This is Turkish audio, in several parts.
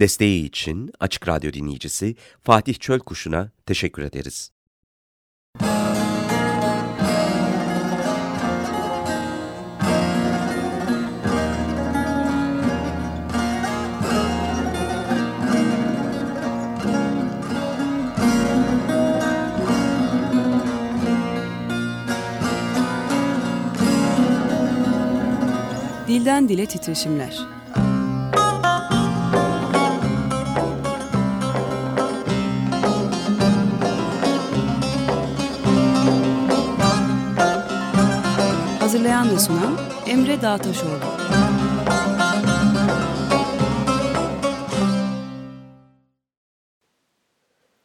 Desteği için Açık Radyo dinleyicisi Fatih Çölkuş'una teşekkür ederiz. Dilden Dile Titreşimler Hazırlayan ve sunan Emre Dağtaşoğlu.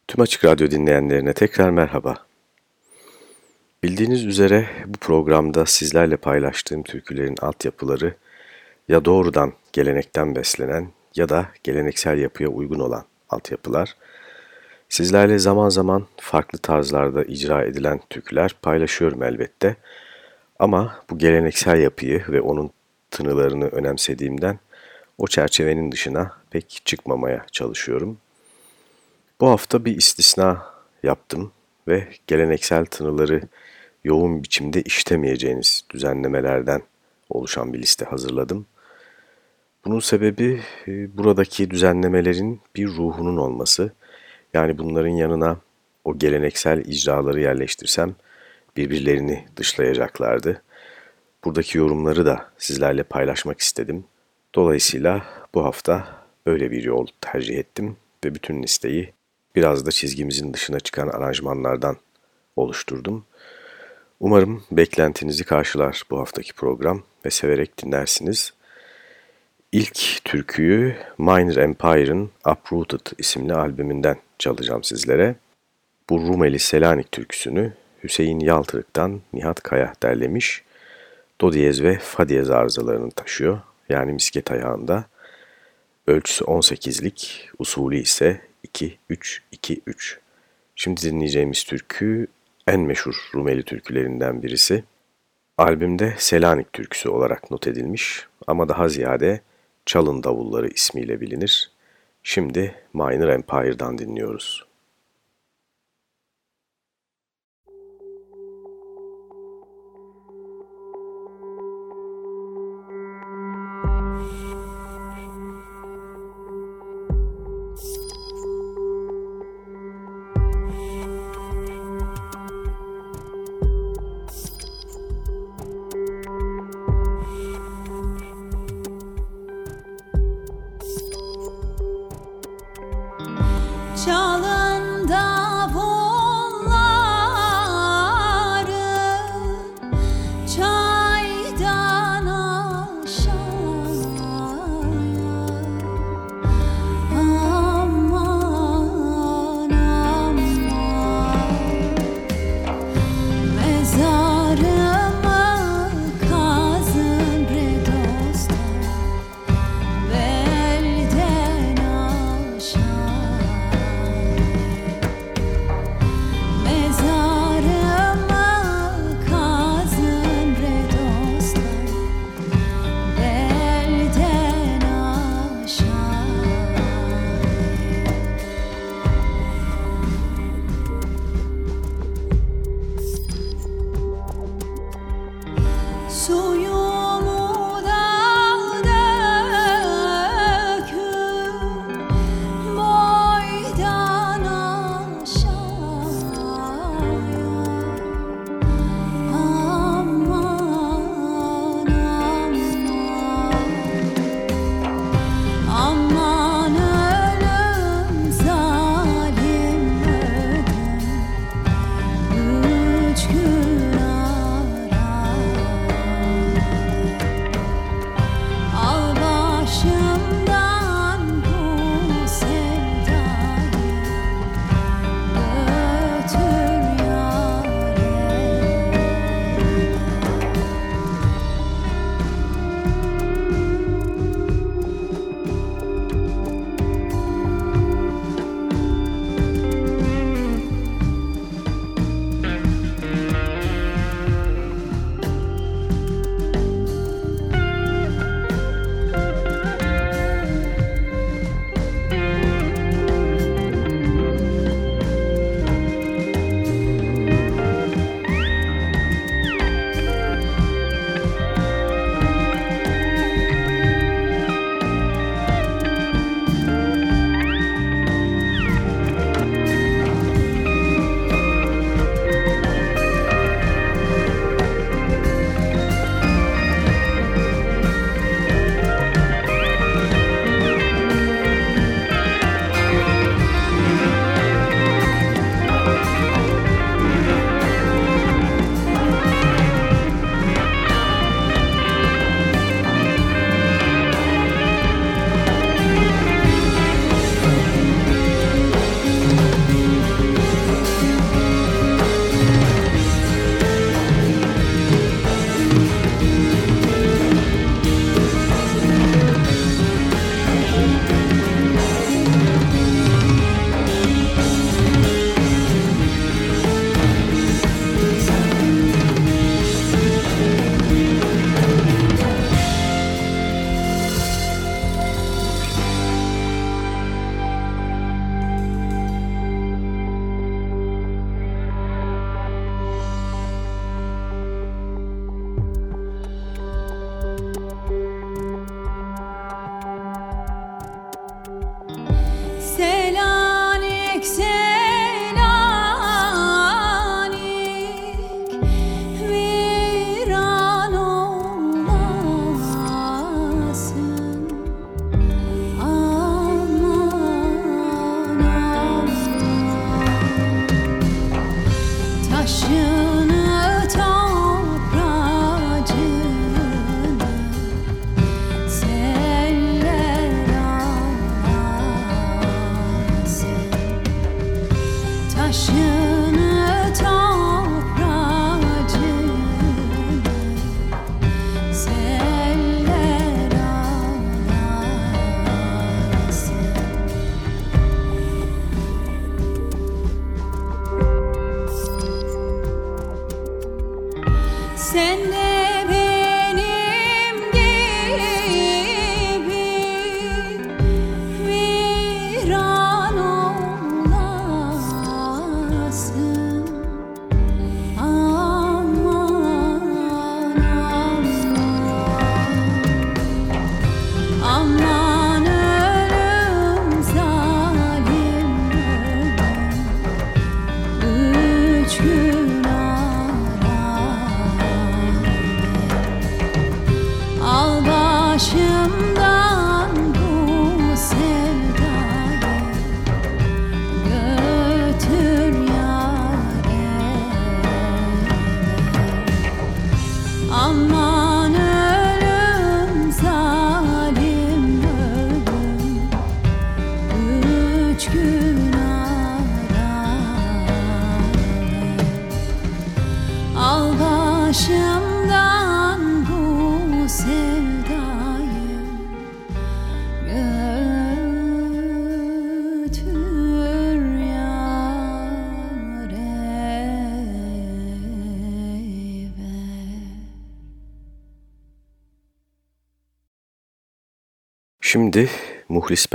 Tüm Açık Radyo dinleyenlerine tekrar merhaba. Bildiğiniz üzere bu programda sizlerle paylaştığım türkülerin altyapıları ya doğrudan gelenekten beslenen ya da geleneksel yapıya uygun olan altyapılar, sizlerle zaman zaman farklı tarzlarda icra edilen türküler paylaşıyorum elbette ama bu geleneksel yapıyı ve onun tınılarını önemsediğimden o çerçevenin dışına pek çıkmamaya çalışıyorum. Bu hafta bir istisna yaptım ve geleneksel tınıları yoğun biçimde işlemeyeceğiniz düzenlemelerden oluşan bir liste hazırladım. Bunun sebebi e, buradaki düzenlemelerin bir ruhunun olması. Yani bunların yanına o geleneksel icraları yerleştirsem birbirlerini dışlayacaklardı. Buradaki yorumları da sizlerle paylaşmak istedim. Dolayısıyla bu hafta böyle bir yol tercih ettim ve bütün listeyi biraz da çizgimizin dışına çıkan aranjmanlardan oluşturdum. Umarım beklentinizi karşılar bu haftaki program ve severek dinlersiniz. İlk türküyü Minor Empire'ın Uprooted isimli albümünden çalacağım sizlere. Bu Rumeli Selanik türküsünü Hüseyin Yaltırık'tan Nihat Kaya derlemiş. Do diyez ve fa diyez arızalarını taşıyor. Yani misket ayağında. Ölçüsü 18'lik, usulü ise 2-3-2-3. Şimdi dinleyeceğimiz türkü en meşhur Rumeli türkülerinden birisi. Albümde Selanik türküsü olarak not edilmiş ama daha ziyade Çalın Davulları ismiyle bilinir. Şimdi Minor Empire'dan dinliyoruz.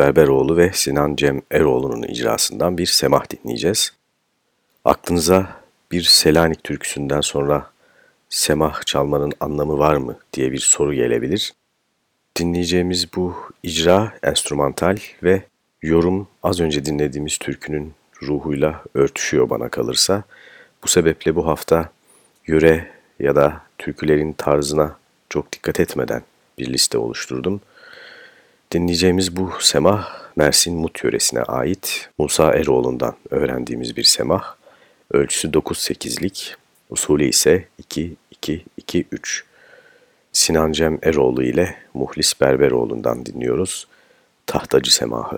Berberoğlu ve Sinan Cem Eroğlu'nun icrasından bir semah dinleyeceğiz. Aklınıza bir Selanik türküsünden sonra semah çalmanın anlamı var mı diye bir soru gelebilir. Dinleyeceğimiz bu icra enstrümantal ve yorum az önce dinlediğimiz türkünün ruhuyla örtüşüyor bana kalırsa. Bu sebeple bu hafta yöre ya da türkülerin tarzına çok dikkat etmeden bir liste oluşturdum. Dinleyeceğimiz bu semah Mersin Mut yöresine ait Musa Eroğlu'ndan öğrendiğimiz bir semah. Ölçüsü 9-8'lik, usulü ise 2-2-2-3. Sinan Cem Eroğlu ile Muhlis Berberoğlu'ndan dinliyoruz. Tahtacı Semahı.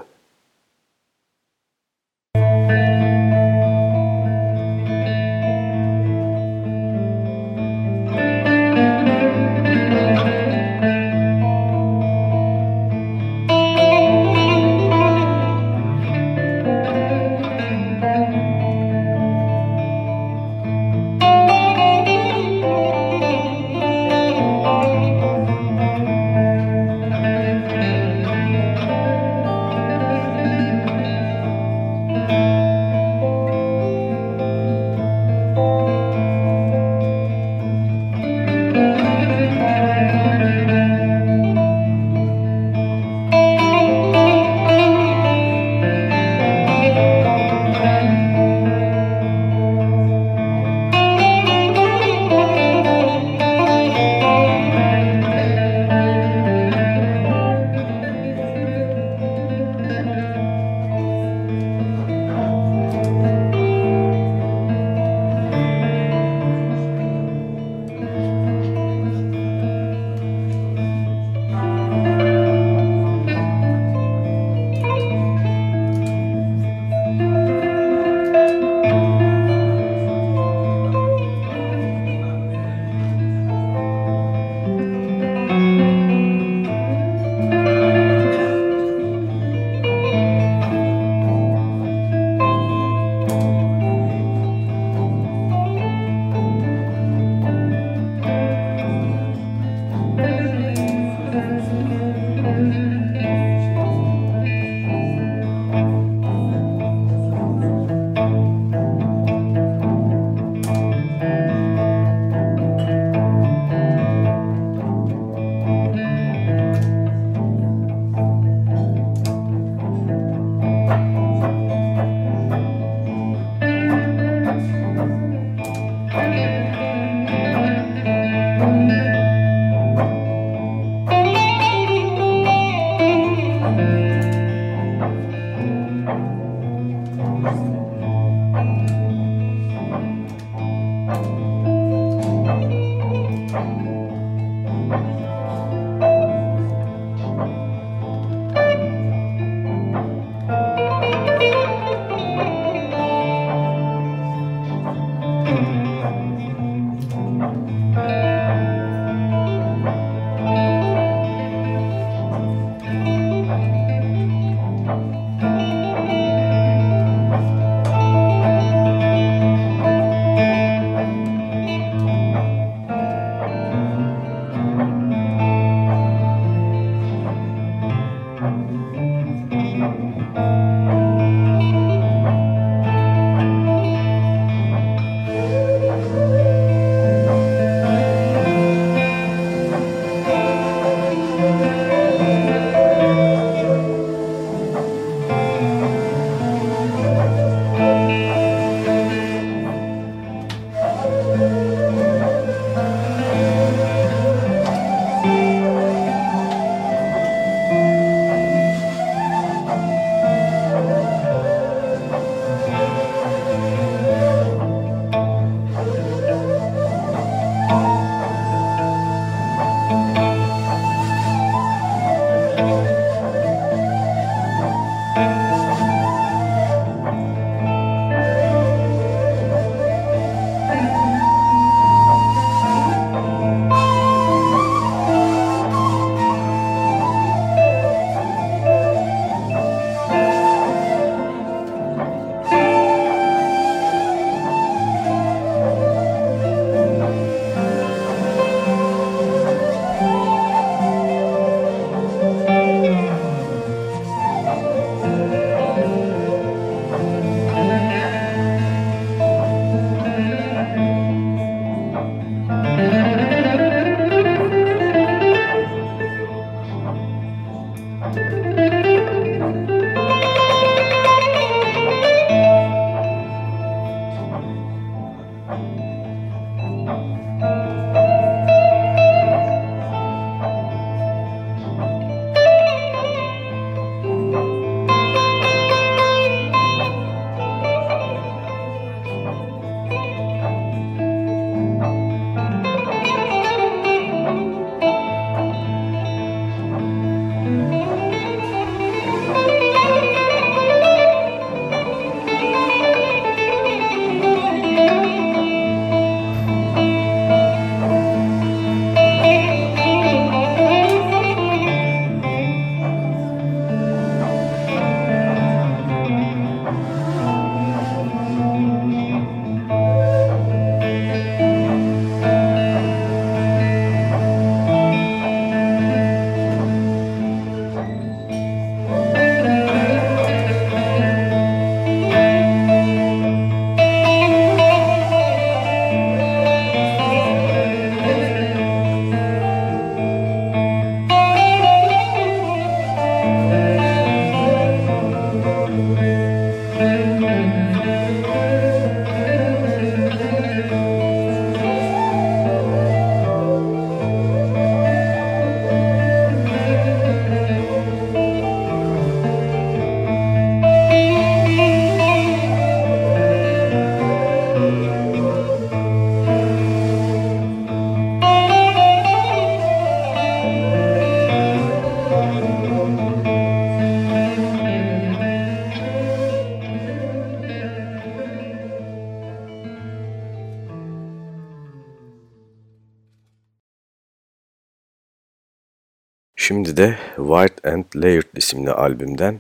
İsimli albümden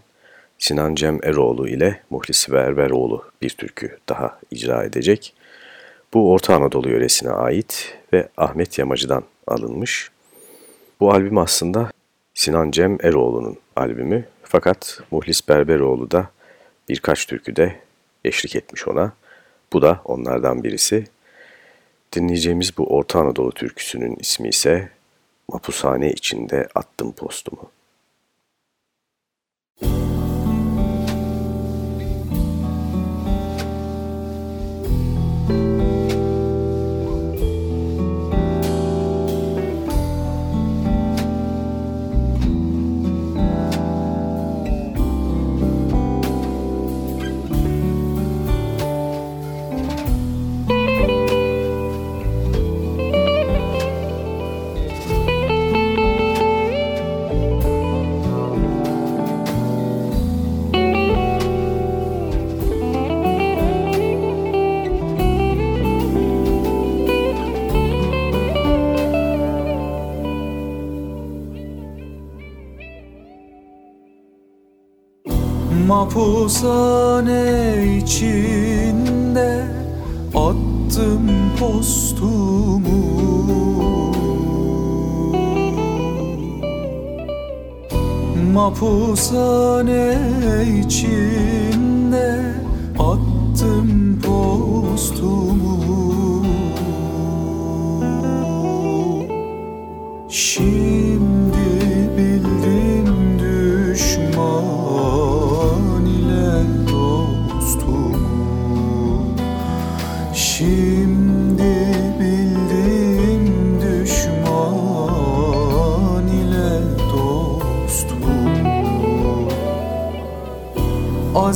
Sinan Cem Eroğlu ile Muhlis Berberoğlu bir türkü daha icra edecek. Bu Orta Anadolu yöresine ait ve Ahmet Yamacı'dan alınmış. Bu albüm aslında Sinan Cem Eroğlu'nun albümü fakat Muhlis Berberoğlu da birkaç türküde eşlik etmiş ona. Bu da onlardan birisi. Dinleyeceğimiz bu Orta Anadolu türküsünün ismi ise Mapushane içinde attım postumu.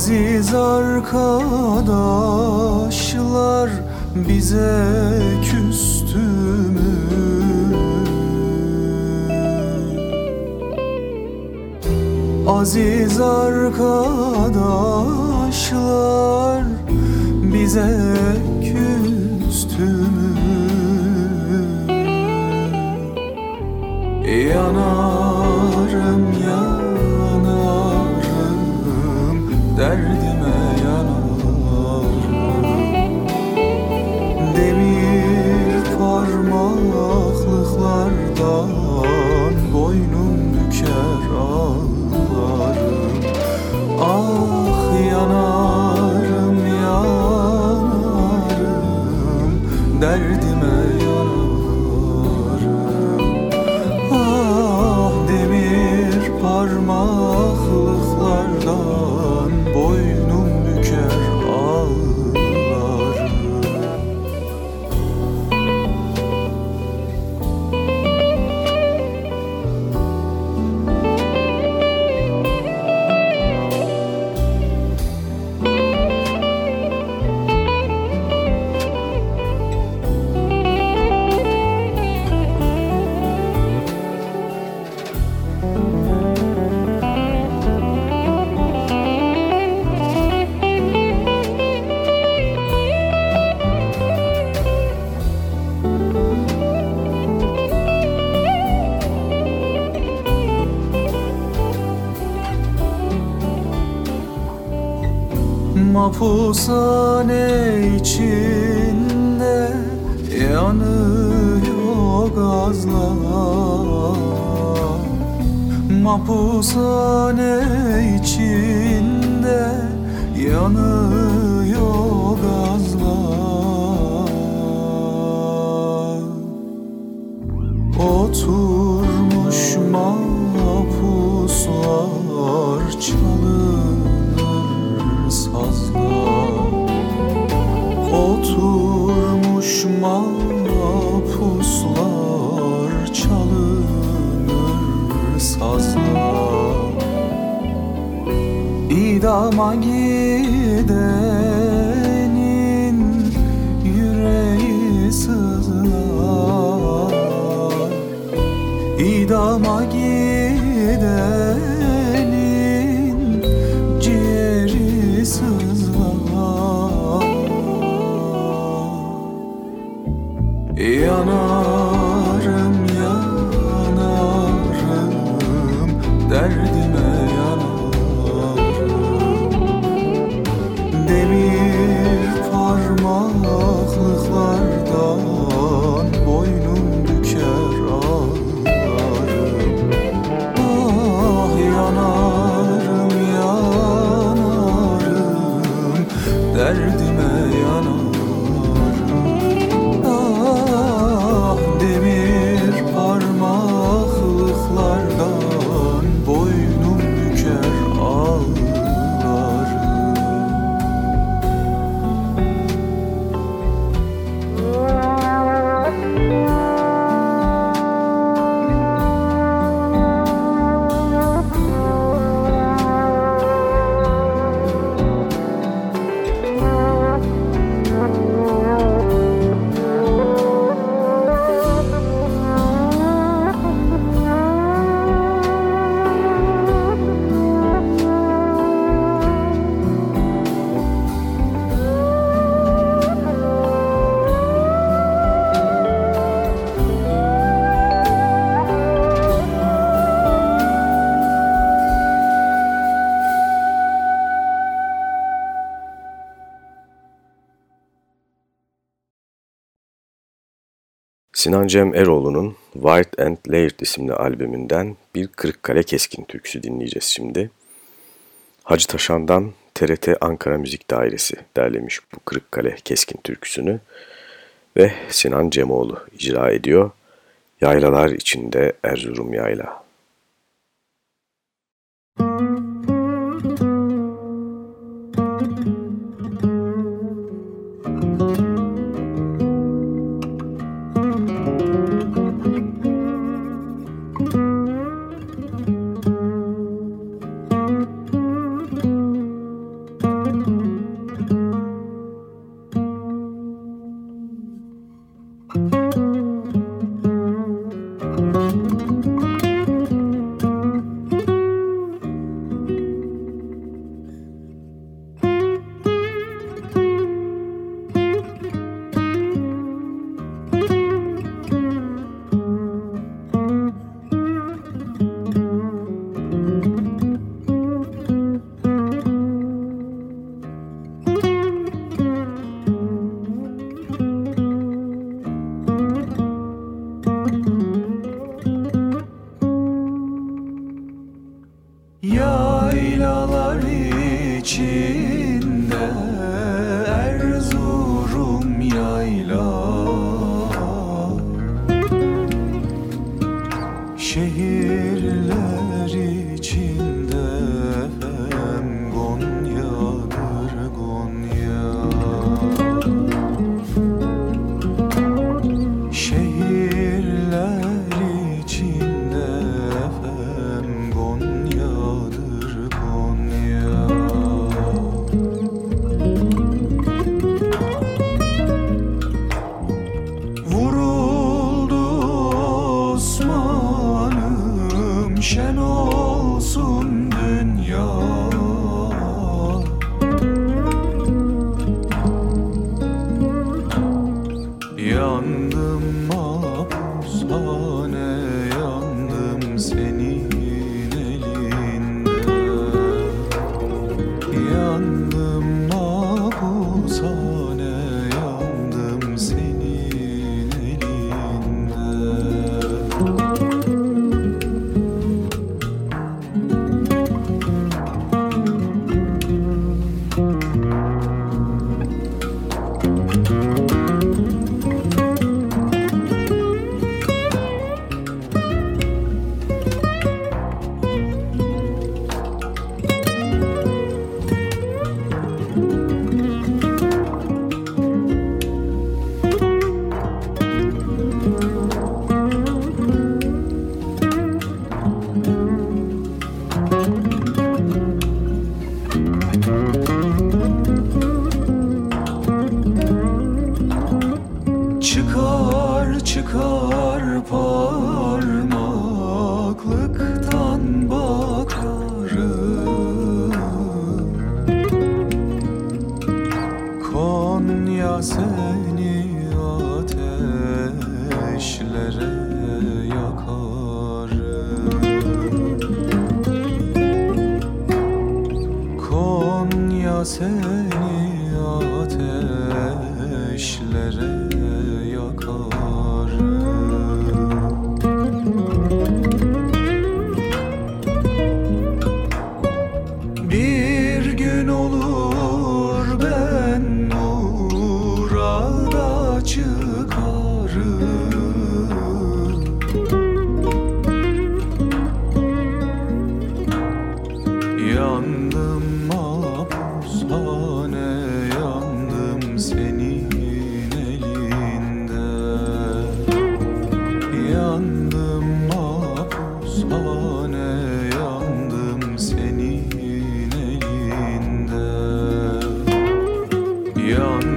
Aziz arkadaşlar bize küstü mü? Aziz arkadaşlar bize küstü mü? Yanarım Oh. Mapushane içinde yanıyor gazlar. Mapushane içinde yanıyor gazlar. Oturmuş İdama gidenin Sinan Cem Eroğlu'nun White and Layered isimli albümünden bir Kırıkkale Keskin türküsü dinleyeceğiz şimdi. Hacı Taşan'dan TRT Ankara Müzik Dairesi derlemiş bu Kırıkkale Keskin türküsünü ve Sinan Cemoğlu icra ediyor. Yaylalar içinde Erzurum Yayla. You.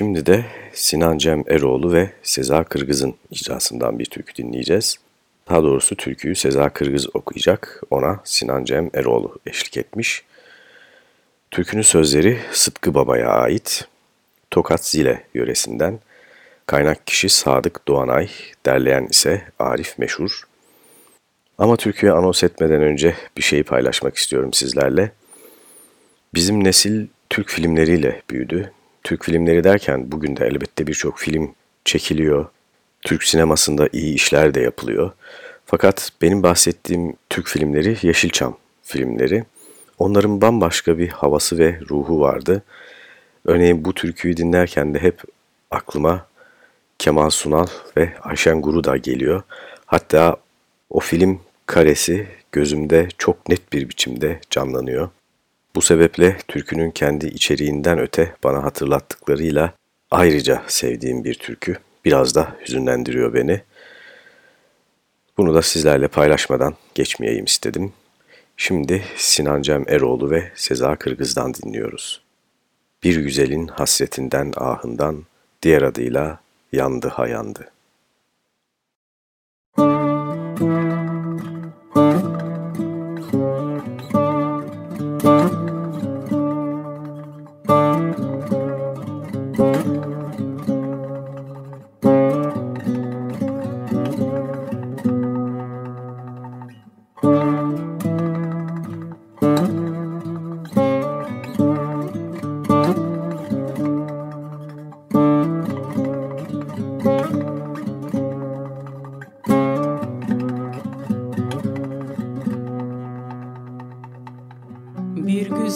Şimdi de Sinan Cem Eroğlu ve Seza Kırgız'ın icrasından bir türkü dinleyeceğiz. Daha doğrusu türküyü Seza Kırgız okuyacak, ona Sinan Cem Eroğlu eşlik etmiş. Türkünün sözleri Sıtkı Baba'ya ait, Tokat Zile yöresinden, kaynak kişi Sadık Doğanay, derleyen ise Arif Meşhur. Ama türküyü anons etmeden önce bir şeyi paylaşmak istiyorum sizlerle. Bizim nesil Türk filmleriyle büyüdü. Türk filmleri derken bugün de elbette birçok film çekiliyor. Türk sinemasında iyi işler de yapılıyor. Fakat benim bahsettiğim Türk filmleri Yeşilçam filmleri. Onların bambaşka bir havası ve ruhu vardı. Örneğin bu türküyü dinlerken de hep aklıma Kemal Sunal ve Ayşen Guru da geliyor. Hatta o film karesi gözümde çok net bir biçimde canlanıyor. Bu sebeple türkünün kendi içeriğinden öte bana hatırlattıklarıyla ayrıca sevdiğim bir türkü. Biraz da hüzünlendiriyor beni. Bunu da sizlerle paylaşmadan geçmeyeyim istedim. Şimdi Sinan Cem Eroğlu ve Seza Kırgız'dan dinliyoruz. Bir güzelin hasretinden ahından, diğer adıyla yandı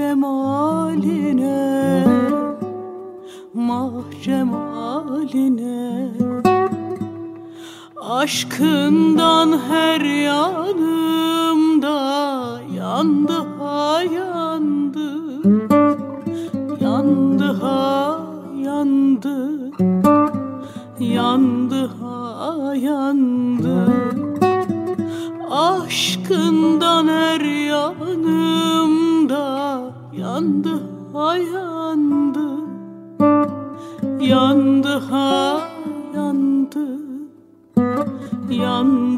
cemaline Mah cemaline Aşkından her yanı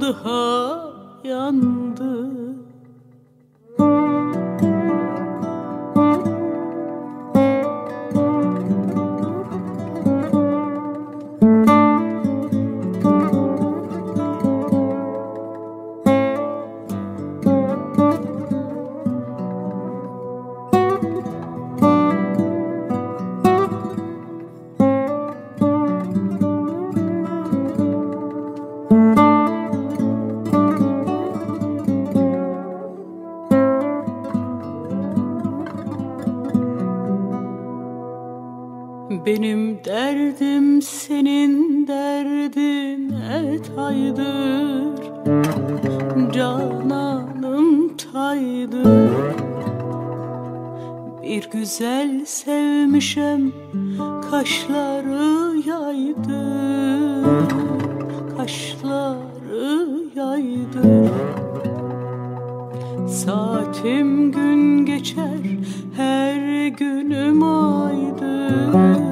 yandı ha yandı Benim derdim senin derdin et aydır. Cananım taydır. Bir güzel sevmişem kaşları yaydır. Kaşları yaydır. Saatim gün geçer her günüm aydır.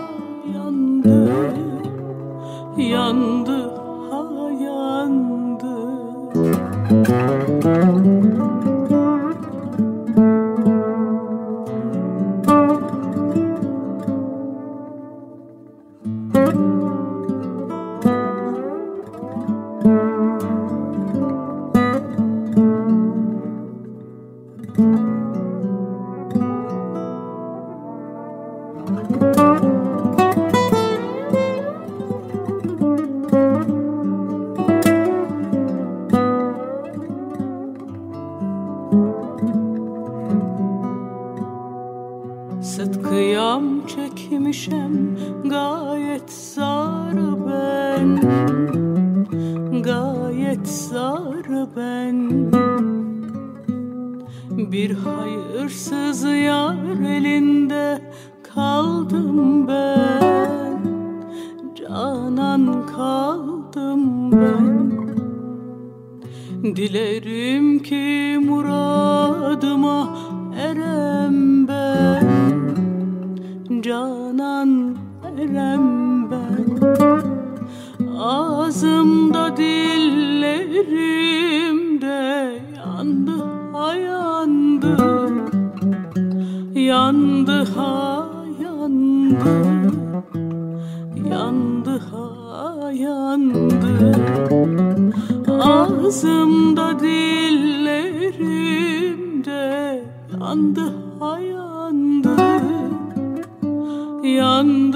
yandı yandı ha yandı. Gam çekmişem gayet zar ben. Gayet zar ben. Bir hayırsız yar elinde kaldım ben. Canan kaldım ben. Dilerim ki muradıma verem ben. Ağzımda dillerimde yandı ha yandı. Yandı ha yandı. Yandı ha yandı. Ağzımda dillerimde yandı ha yandı. Yandı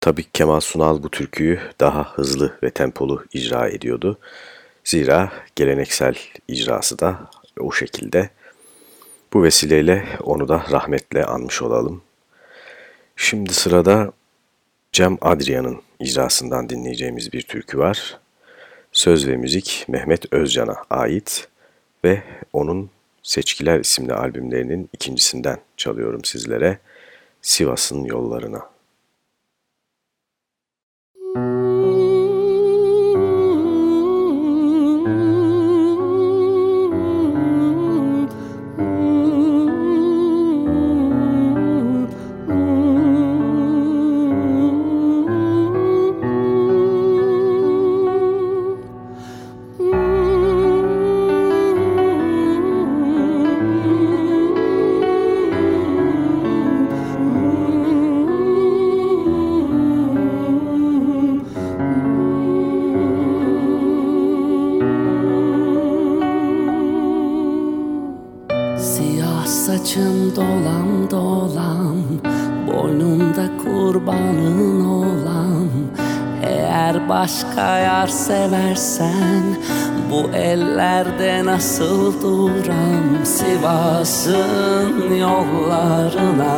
Tabii Kemal Sunal bu türküyü daha hızlı ve tempolu icra ediyordu. Zira geleneksel icrası da o şekilde. Bu vesileyle onu da rahmetle anmış olalım. Şimdi sırada Cem Adrian'ın icrasından dinleyeceğimiz bir türkü var. Söz ve müzik Mehmet Özcan'a ait ve onun Seçkiler isimli albümlerinin ikincisinden çalıyorum sizlere. Sivas'ın yollarına. Seversen Bu ellerde nasıl duram? Sivas'ın yollarına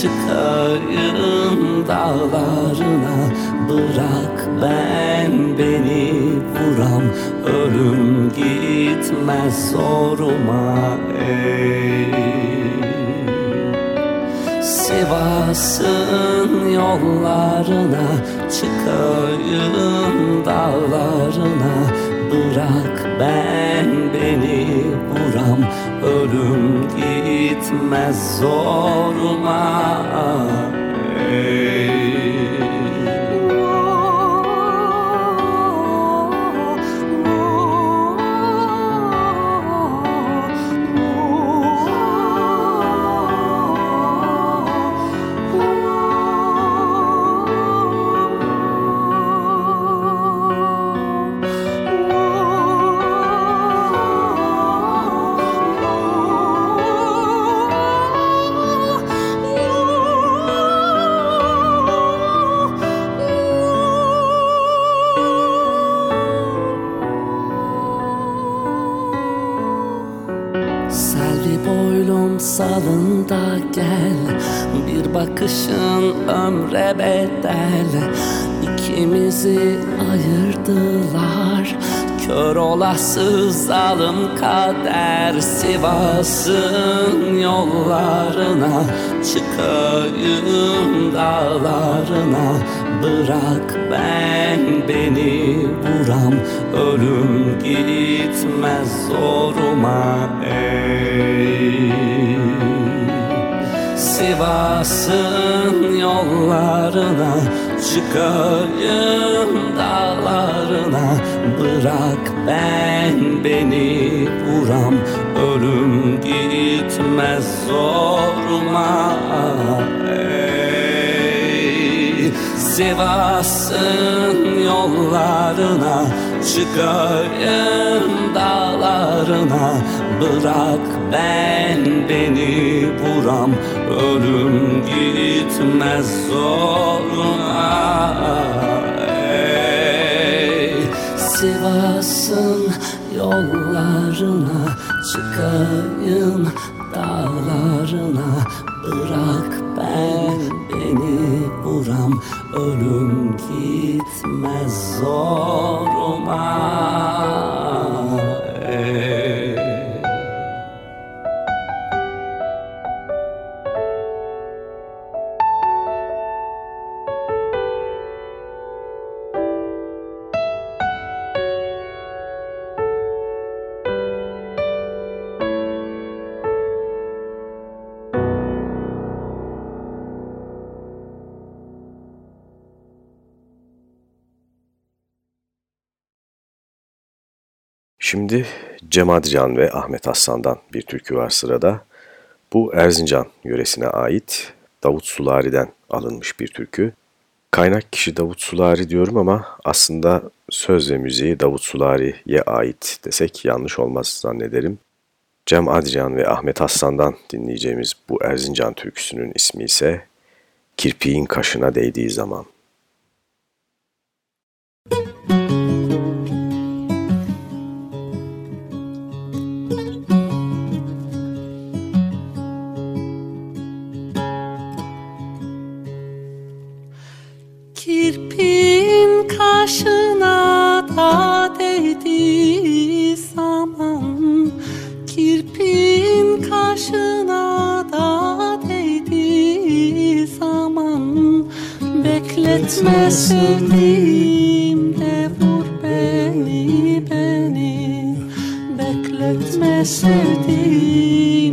Çıkayım dağlarına. Bırak ben beni vuram Ölüm gitmez zoruma ey. Sivas'ın yollarına Çıkayım dağlarına Bırak ben beni vuram Ölüm gitmez zoruma. Ey İkimizi ayırdılar. Kör olası zalim kader Sivas'ın yollarına Çıkayım dağlarına. Bırak ben beni vuram Ölüm gitmez zoruma ey. Sivas'ın yollarına Çıkayım dağlarına Bırak ben beni vuram. Ölüm gitmez zoruma. Ey Sivas'ın yollarına Çıkayım dağlarına Bırak ben beni vuram Ölüm gitmez zoruna. Ey Sivas'ın yollarına Çıkayım dağlarına. Bırak ben beni vuram Ölüm gitmez zoruma Şimdi Cem Adrian ve Ahmet Aslan'dan bir türkü var sırada. Bu Erzincan yöresine ait Davut Sulari'den alınmış bir türkü. Kaynak kişi Davut Sulari diyorum ama aslında söz ve müziği Davut Sulari'ye ait desek yanlış olmaz zannederim. Cem Adrian ve Ahmet Aslan'dan dinleyeceğimiz bu Erzincan türküsünün ismi ise Kirpiğin Kaşına Değdiği Zaman. Bekletme sevdiğim de vur beni beni. Bekletme sevdiğim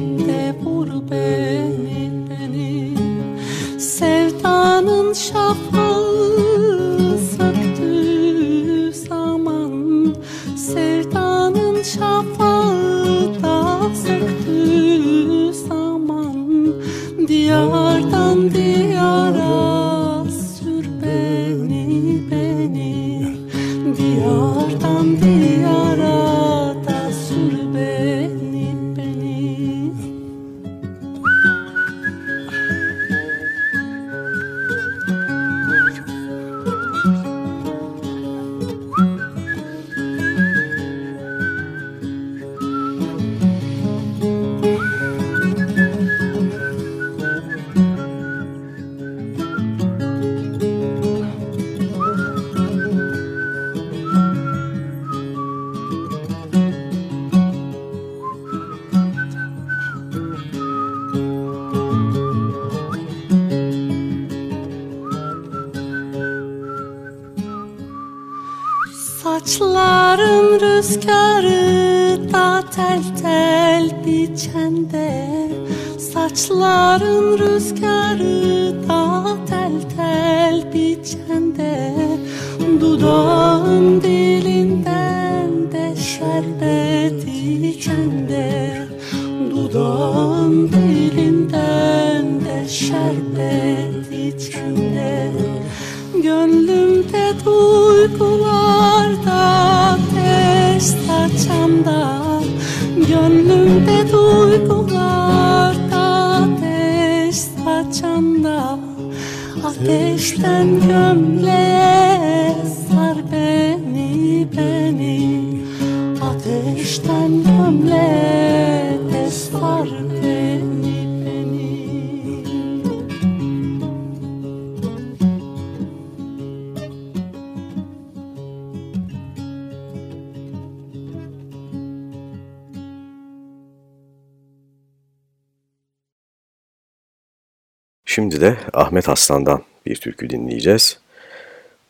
Şimdi de Ahmet Aslan'dan bir türkü dinleyeceğiz.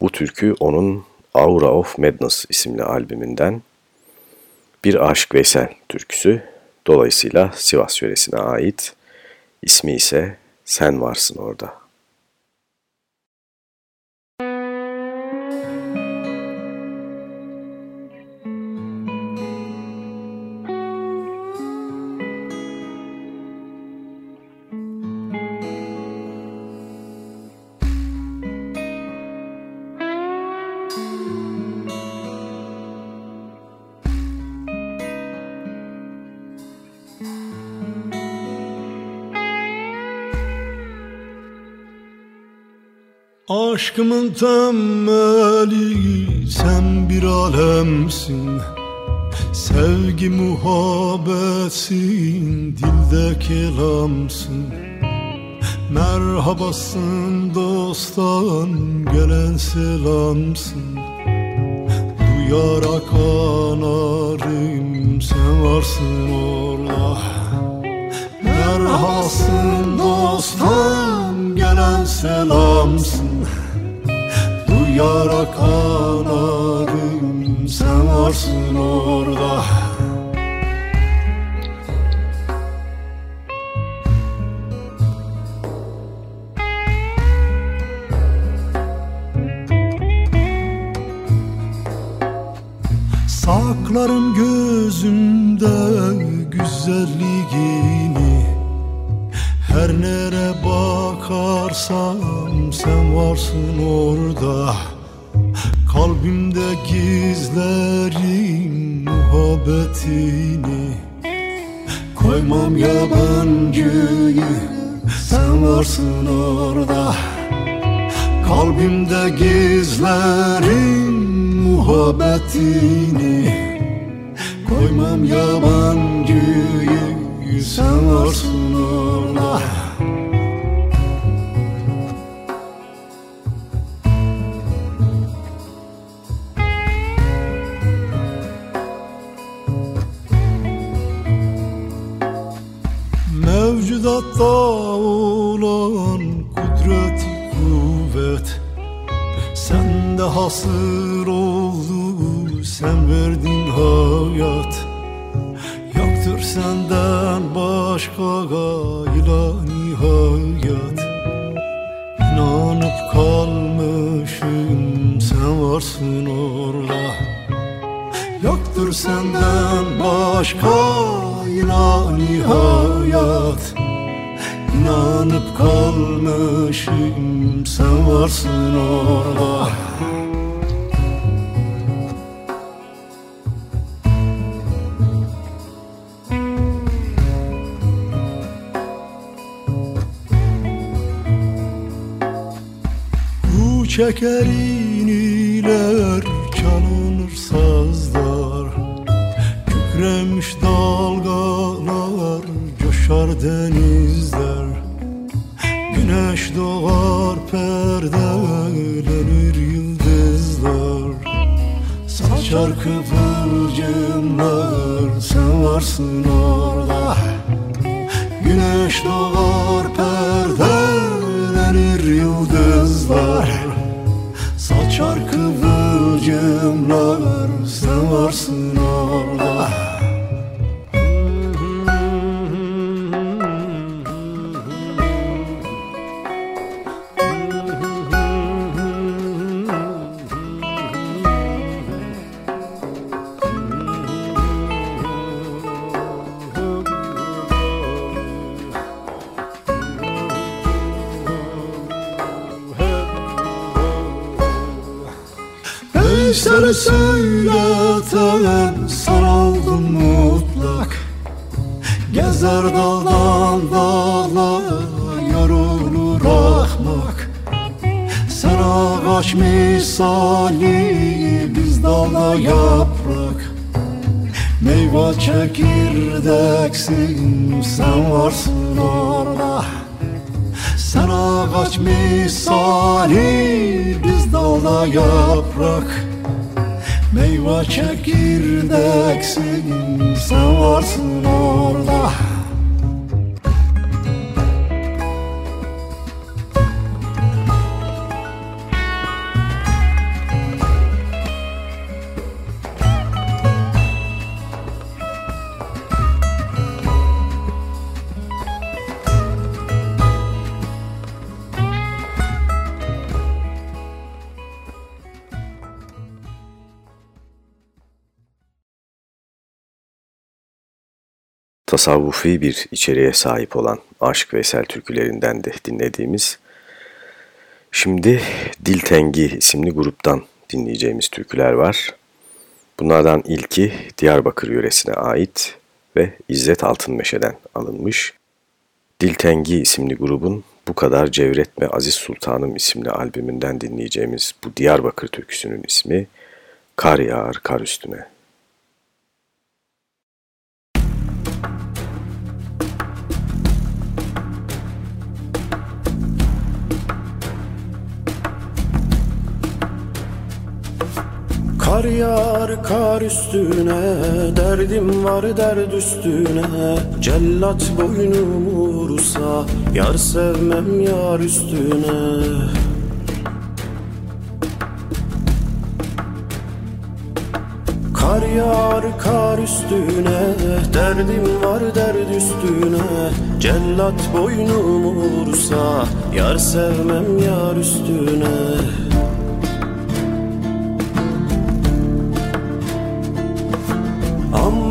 Bu türkü onun Aura of Madness isimli albümünden bir Aşık Veysel türküsü. Dolayısıyla Sivas yöresine ait. İsmi ise Sen Varsın Orada. Aşkımın temeli sen bir alemsin. Sevgi muhabbetsin dilde kelamsın. Merhabasın dostan gelen selamsın. Duyarak anarım sen varsın orada. Merhabasın dostan gelen selamsın Duyarak anarım sen varsın orada. Saklarım gözümde güzelliğini. Her nere bakarsam sen varsın orada muhabbetini Koymam yabancıyı sen varsın orada Kalbimde gizlerim muhabbetini. Koymam yabancıyı sen varsın orada Mevcudatta olan kudreti kuvvet. Sende hasır oldu sen verdin hayat. Yoktur senden başka ilahi hayat İnanıp kalmışım sen varsın orada. Yoktur senden başka ilahi hayat İnanıp kalmışım. Sen varsın orada. Bu çeker iniler çalınır sazlar. Kükremiş dalgalar coşar denizler. Güneş doğar perdelenir yıldızlar. Saçar kıvılcımlar sen varsın orada. Güneş doğar perdelenir yıldızlar. Saçar kıvılcımlar sen varsın orada ağaç misali biz dala yaprak. Meyve çekirdeksin sen varsın orada. Sen ağaç misali biz dalda yaprak. Meyve çekirdeksin sen varsın orada tasavvufi bir içeriğe sahip olan Aşk Veysel türkülerinden de dinlediğimiz. Şimdi Diltengi isimli gruptan dinleyeceğimiz türküler var. Bunlardan ilki Diyarbakır yöresine ait ve İzzet Altınmeşe'den alınmış. Diltengi isimli grubun Bu Kadar Cevretme Aziz Sultanım isimli albümünden dinleyeceğimiz bu Diyarbakır türküsünün ismi Kar Yağar Kar Üstüne. Kar yağar kar üstüne Derdim var derd üstüne. Cellat boynumu vursa Yar sevmem yar üstüne. Kar yağar kar üstüne Derdim var derd üstüne. Cellat boynumu vursa Yar sevmem yar üstüne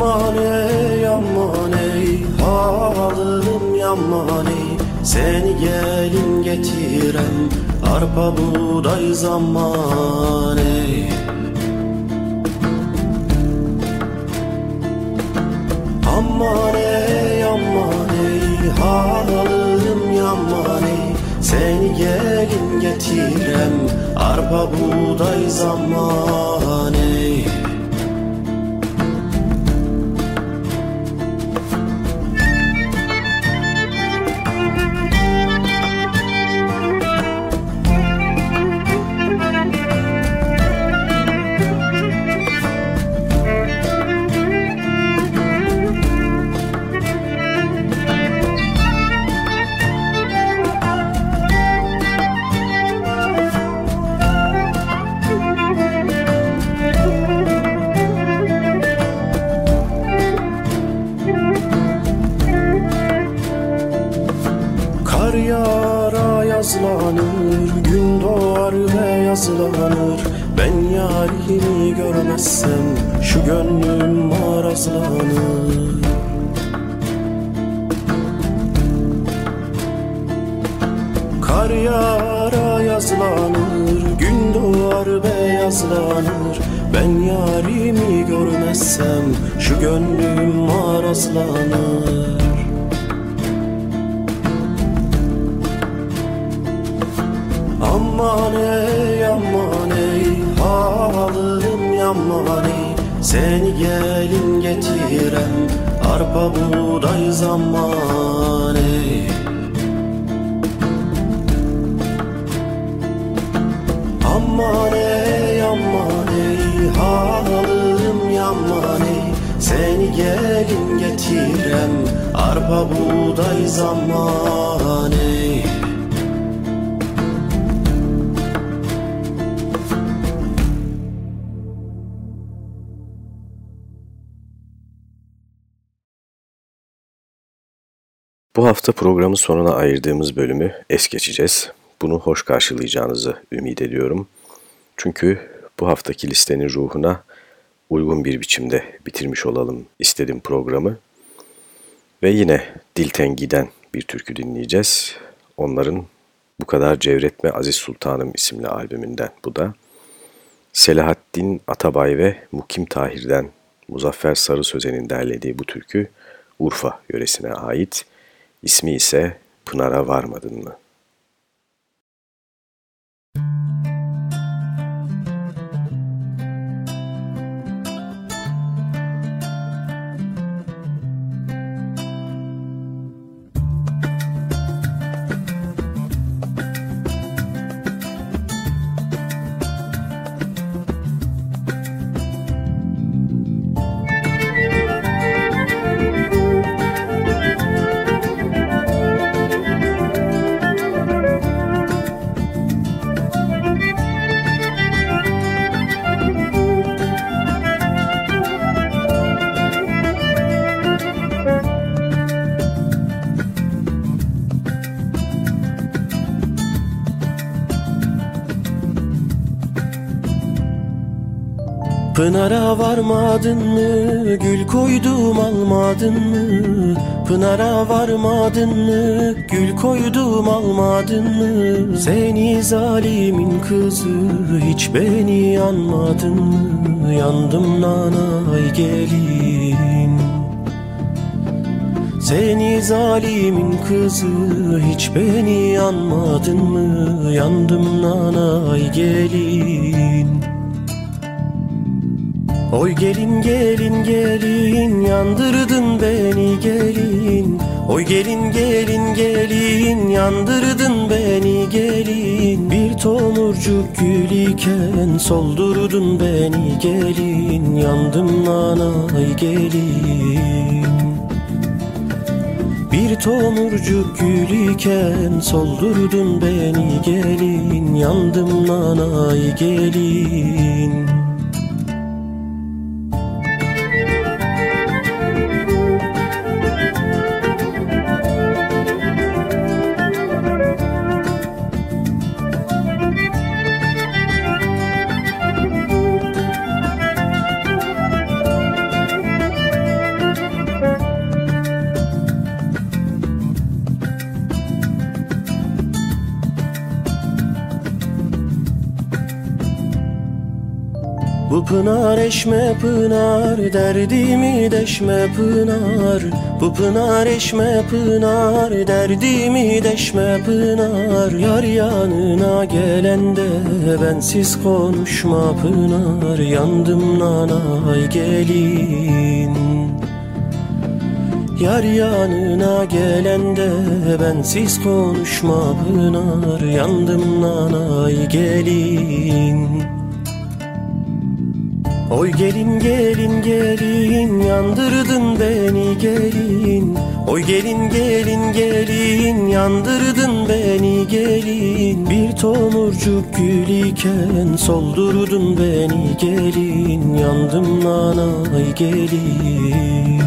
Aman ey aman ey Halım yaman ey. Seni gelin getiren Arpa buğday zaman ey. Aman ey aman ey Halım yaman ey. Seni gelin getirem Arpa buğday zaman ey Seni gelin getirem Arpa buğday zaman ey Bu hafta programın sonuna ayırdığımız bölümü es geçeceğiz. Bunu hoş karşılayacağınızı ümit ediyorum. Çünkü bu haftaki listenin ruhuna uygun bir biçimde bitirmiş olalım istedim programı. Ve yine Dilten Giden bir türkü dinleyeceğiz. Onların Bu Kadar Cevretme Aziz Sultanım isimli albümünden bu da. Selahaddin Atabay ve Mukim Tahir'den Muzaffer Sarı Sözen'in derlediği bu türkü Urfa yöresine ait. İsmi ise Pınar'a Varmadın mı? Pınar'a varmadın mı? Gül koydum almadın mı? Pınar'a varmadın mı? Gül koydum almadın mı? Seni zalimin kızı hiç beni yanmadın mı? Yandım nanay gelin Seni zalimin kızı hiç beni anmadın mı? Yandım nanay gelin Oy gelin gelin gelin yandırdın beni gelin. Oy gelin gelin gelin yandırdın beni gelin. Bir tomurcuk gül iken soldurdun beni gelin. Yandım nanay gelin. Bir tomurcuk gül iken soldurdun beni gelin. Yandım nanay gelin pınar eşme pınar Derdimi deşme pınar? Bu pınar eşme pınar Derdimi deşme pınar? Yar yanına gelende Bensiz konuşma pınar. Yandım nanay gelin. Yar yanına gelende bensiz konuşma pınar. Yandım nanay gelin Oy gelin gelin gelin yandırdın beni gelin. Oy gelin gelin gelin yandırdın beni gelin. Bir tomurcuk gül iken soldurdun beni gelin. Yandım nanay gelin.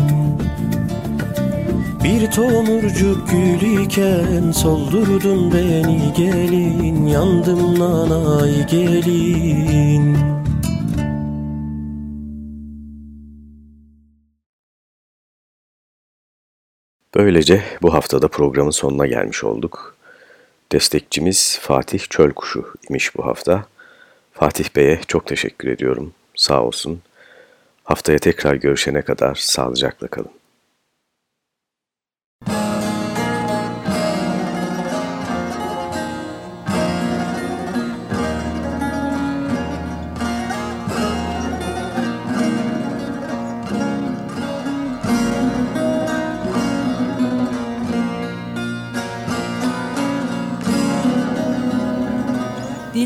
Bir tomurcuk gül iken soldurdun beni gelin. Yandım nanay gelin Böylece bu haftada programın sonuna gelmiş olduk. Destekçimiz Fatih Çölkuşu imiş bu hafta. Fatih Bey'e çok teşekkür ediyorum. Sağ olsun. Haftaya tekrar görüşene kadar sağlıcakla kalın.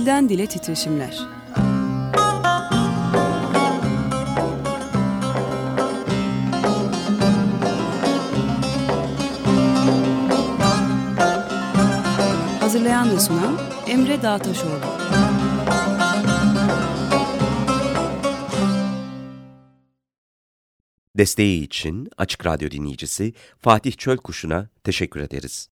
Dilden dile titreşimler. Hazırlayan ve sunan Emre Dağtaşoğlu. Desteği için Açık Radyo dinleyicisi Fatih Çölkuşu'na teşekkür ederiz.